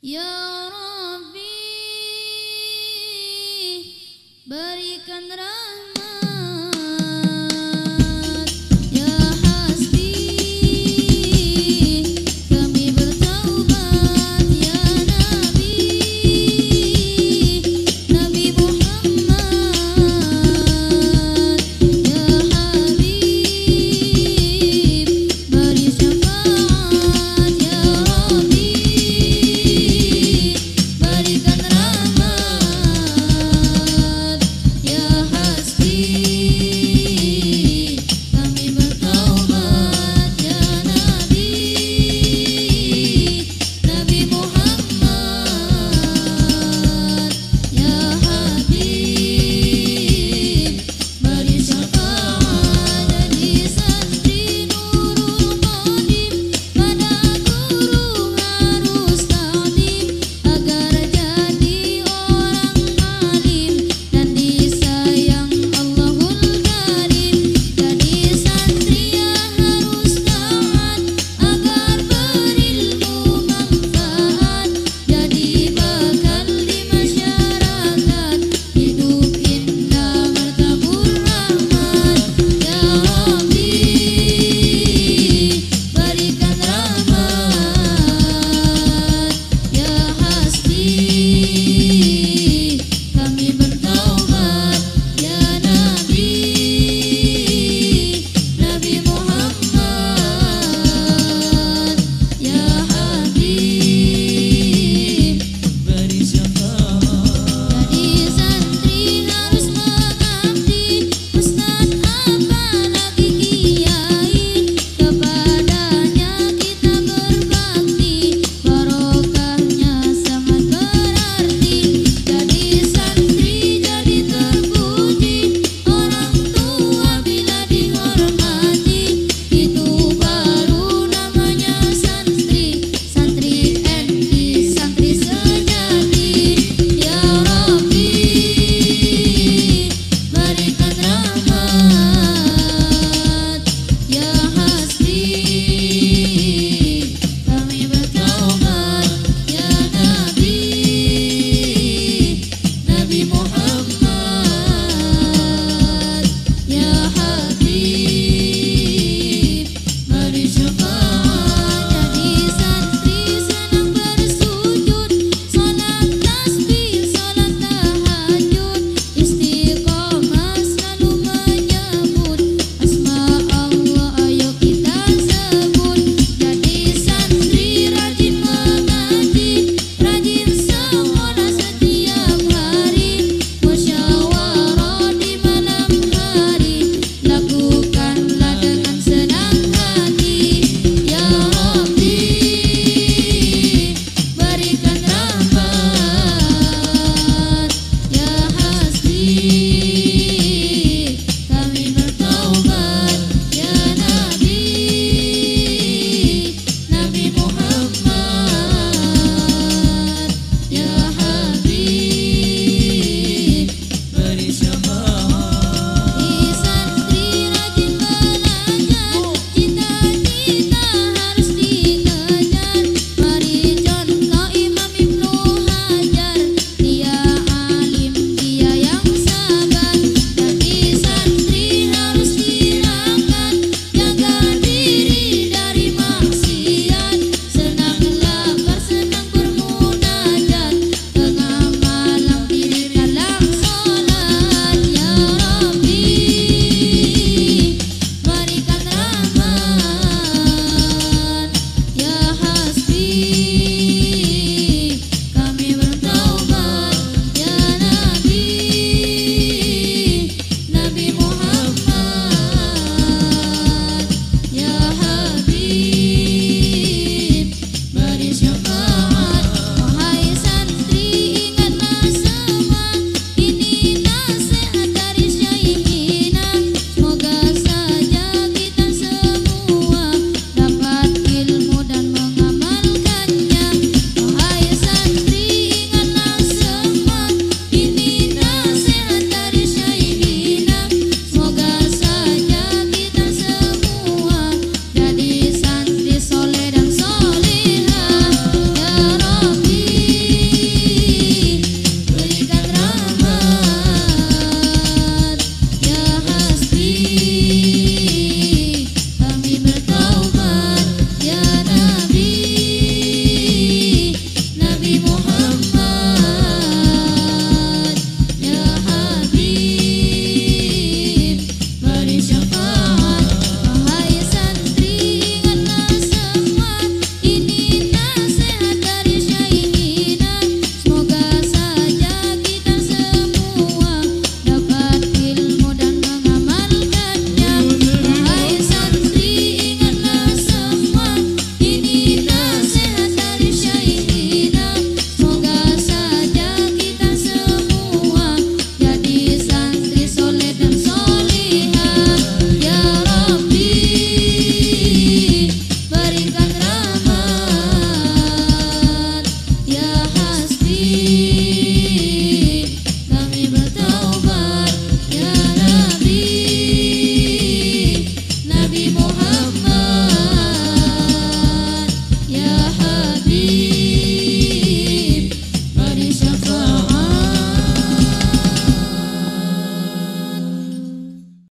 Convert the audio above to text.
Ya Rabbi berikan rahmat